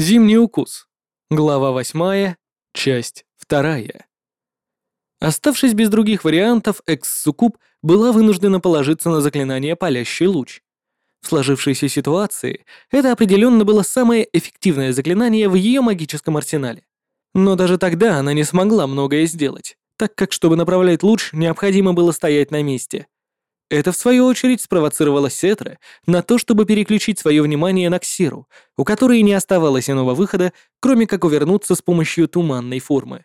Зимний укус. Глава 8, часть 2. Оставшись без других вариантов, экс-суккуб была вынуждена положиться на заклинание «Палящий луч». В сложившейся ситуации это определенно было самое эффективное заклинание в ее магическом арсенале. Но даже тогда она не смогла многое сделать, так как, чтобы направлять луч, необходимо было стоять на месте — это, в свою очередь, спровоцировало Сетра на то, чтобы переключить свое внимание на Ксиру, у которой не оставалось иного выхода, кроме как увернуться с помощью туманной формы.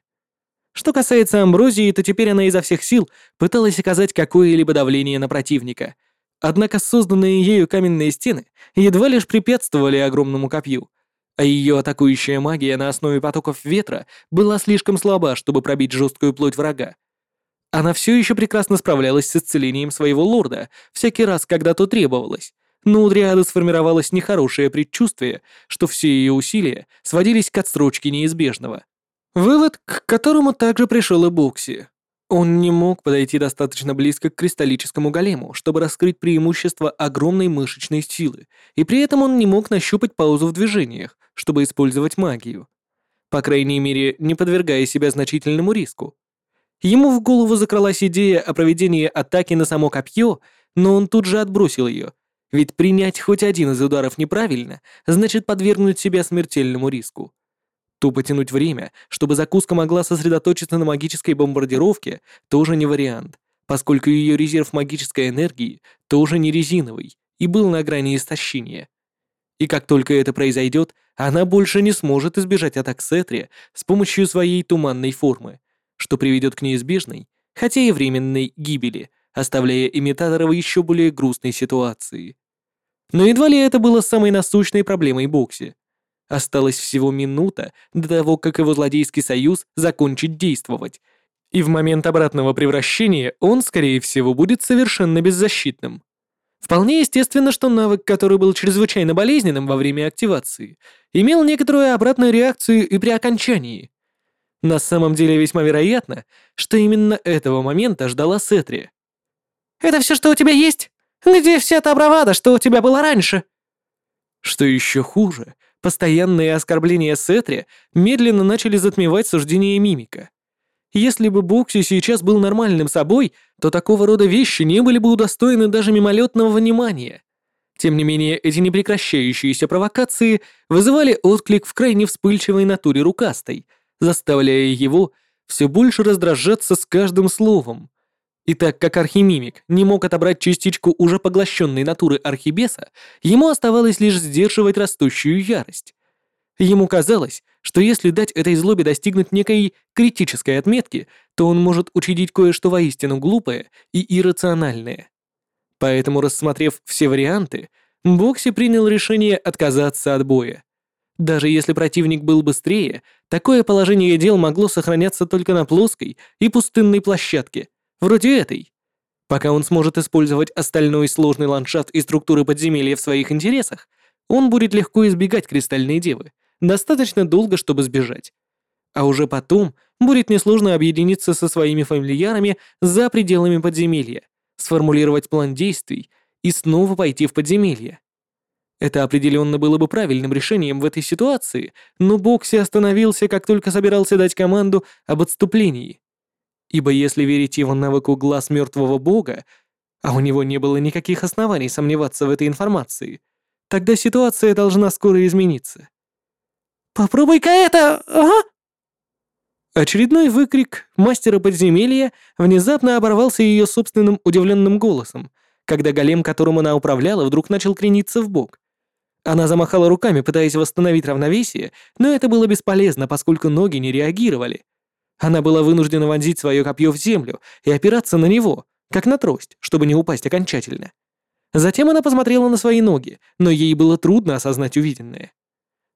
Что касается Амброзии, то теперь она изо всех сил пыталась оказать какое-либо давление на противника. Однако созданные ею каменные стены едва лишь препятствовали огромному копью, а ее атакующая магия на основе потоков ветра была слишком слаба, чтобы пробить жесткую плоть врага. Она все еще прекрасно справлялась с исцелением своего лорда всякий раз, когда то требовалось, но у Дриады сформировалось нехорошее предчувствие, что все ее усилия сводились к отсрочке неизбежного. Вывод, к которому также пришел и Бокси. Он не мог подойти достаточно близко к кристаллическому голему, чтобы раскрыть преимущество огромной мышечной силы, и при этом он не мог нащупать паузу в движениях, чтобы использовать магию. По крайней мере, не подвергая себя значительному риску. Ему в голову закралась идея о проведении атаки на само копье, но он тут же отбросил ее. Ведь принять хоть один из ударов неправильно, значит подвергнуть себя смертельному риску. Тупо тянуть время, чтобы закуска могла сосредоточиться на магической бомбардировке, тоже не вариант, поскольку ее резерв магической энергии тоже не резиновый и был на грани истощения. И как только это произойдет, она больше не сможет избежать атак Сетри с помощью своей туманной формы что приведет к неизбежной, хотя и временной гибели, оставляя имитатора в еще более грустной ситуации. Но едва ли это было самой насущной проблемой Бокси. Осталась всего минута до того, как его злодейский союз закончит действовать, и в момент обратного превращения он, скорее всего, будет совершенно беззащитным. Вполне естественно, что навык, который был чрезвычайно болезненным во время активации, имел некоторую обратную реакцию и при окончании. На самом деле весьма вероятно, что именно этого момента ждала Сетри. «Это все, что у тебя есть? Где вся та бравада, что у тебя была раньше?» Что еще хуже, постоянные оскорбления Сетри медленно начали затмевать суждение мимика. Если бы Бокси сейчас был нормальным собой, то такого рода вещи не были бы удостоены даже мимолетного внимания. Тем не менее, эти непрекращающиеся провокации вызывали отклик в крайне вспыльчивой натуре рукастой, заставляя его все больше раздражаться с каждым словом. И так как архимимик не мог отобрать частичку уже поглощенной натуры архибеса, ему оставалось лишь сдерживать растущую ярость. Ему казалось, что если дать этой злобе достигнуть некой критической отметки, то он может учредить кое-что воистину глупое и иррациональное. Поэтому, рассмотрев все варианты, Бокси принял решение отказаться от боя. Даже если противник был быстрее, такое положение дел могло сохраняться только на плоской и пустынной площадке, вроде этой. Пока он сможет использовать остальной сложный ландшафт и структуры подземелья в своих интересах, он будет легко избегать Кристальной Девы, достаточно долго, чтобы сбежать. А уже потом будет несложно объединиться со своими фамильярами за пределами подземелья, сформулировать план действий и снова пойти в подземелье. Это определенно было бы правильным решением в этой ситуации, но Бокси остановился, как только собирался дать команду об отступлении. Ибо если верить его навыку глаз мертвого бога, а у него не было никаких оснований сомневаться в этой информации, тогда ситуация должна скоро измениться. «Попробуй-ка это, ага!» Очередной выкрик мастера подземелья внезапно оборвался ее собственным удивленным голосом, когда голем, которым она управляла, вдруг начал крениться в бок. Она замахала руками, пытаясь восстановить равновесие, но это было бесполезно, поскольку ноги не реагировали. Она была вынуждена вонзить свое копье в землю и опираться на него, как на трость, чтобы не упасть окончательно. Затем она посмотрела на свои ноги, но ей было трудно осознать увиденное.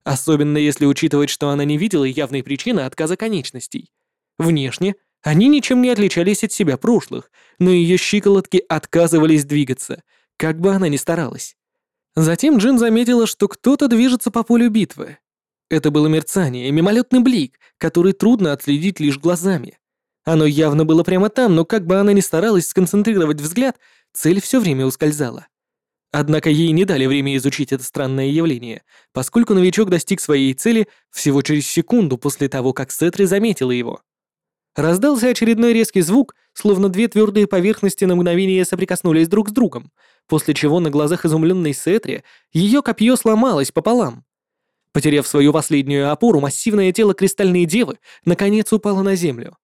Особенно если учитывать, что она не видела явной причины отказа конечностей. Внешне они ничем не отличались от себя прошлых, но ее щиколотки отказывались двигаться, как бы она ни старалась. Затем Джин заметила, что кто-то движется по полю битвы. Это было мерцание, мимолетный блик, который трудно отследить лишь глазами. Оно явно было прямо там, но как бы она ни старалась сконцентрировать взгляд, цель все время ускользала. Однако ей не дали время изучить это странное явление, поскольку новичок достиг своей цели всего через секунду после того, как Сетри заметила его. Раздался очередной резкий звук, словно две твердые поверхности на мгновение соприкоснулись друг с другом, после чего на глазах изумленной Сетри ее копье сломалось пополам. Потеряв свою последнюю опору, массивное тело кристальной девы наконец упало на землю.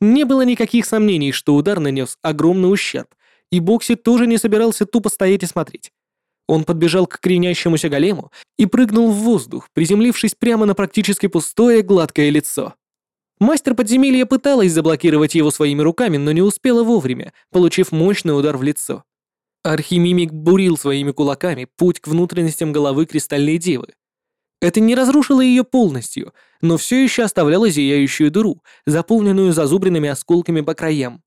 Не было никаких сомнений, что удар нанес огромный ущерб, и Бокси тоже не собирался тупо стоять и смотреть. Он подбежал к кренящемуся голему и прыгнул в воздух, приземлившись прямо на практически пустое гладкое лицо. Мастер подземелья пыталась заблокировать его своими руками, но не успела вовремя, получив мощный удар в лицо. Архимимик бурил своими кулаками путь к внутренностям головы кристальной девы. Это не разрушило ее полностью, но все еще оставляло зияющую дыру, заполненную зазубренными осколками по краям.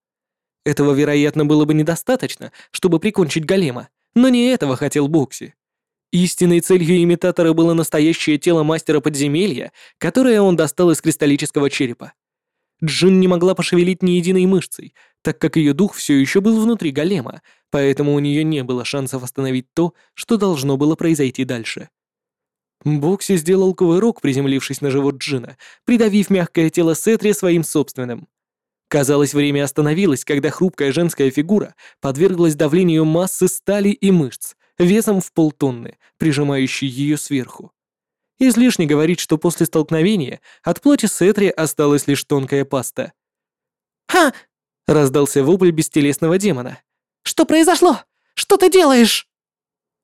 Этого, вероятно, было бы недостаточно, чтобы прикончить голема, но не этого хотел Бокси. Истинной целью имитатора было настоящее тело мастера подземелья, которое он достал из кристаллического черепа. Джин не могла пошевелить ни единой мышцей, так как ее дух все еще был внутри голема, поэтому у нее не было шансов остановить то, что должно было произойти дальше. Бокси сделал кувырок, приземлившись на живот Джина, придавив мягкое тело Сетри своим собственным. Казалось, время остановилось, когда хрупкая женская фигура подверглась давлению массы стали и мышц, весом в полтонны, прижимающей ее сверху. Излишне говорить, что после столкновения от плоти Сетри осталась лишь тонкая паста. «Ха!» — раздался вопль бестелесного демона. «Что произошло? Что ты делаешь?»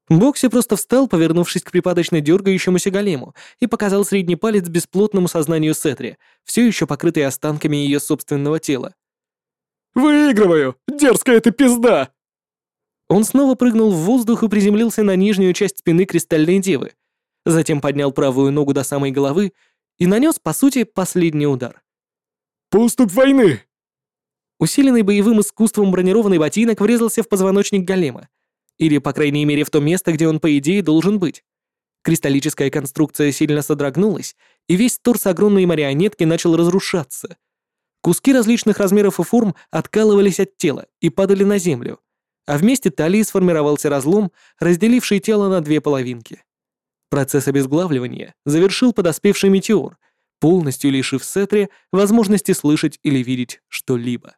Бокси просто встал, повернувшись к припадочно дергающемуся голему, и показал средний палец бесплотному сознанию Сетри, все еще покрытой останками ее собственного тела. «Выигрываю! Дерзкая ты пизда!» Он снова прыгнул в воздух и приземлился на нижнюю часть спины Кристальной Девы, затем поднял правую ногу до самой головы и нанес, по сути, последний удар. «Поступ войны!» Усиленный боевым искусством бронированный ботинок врезался в позвоночник голема, или, по крайней мере, в то место, где он, по идее, должен быть. Кристаллическая конструкция сильно содрогнулась, и весь торс огромной марионетки начал разрушаться. Куски различных размеров и форм откалывались от тела и падали на землю, а вместе талии сформировался разлом, разделивший тело на две половинки. Процесс обезглавливания завершил подоспевший метеор, полностью лишив Сетри возможности слышать или видеть что-либо.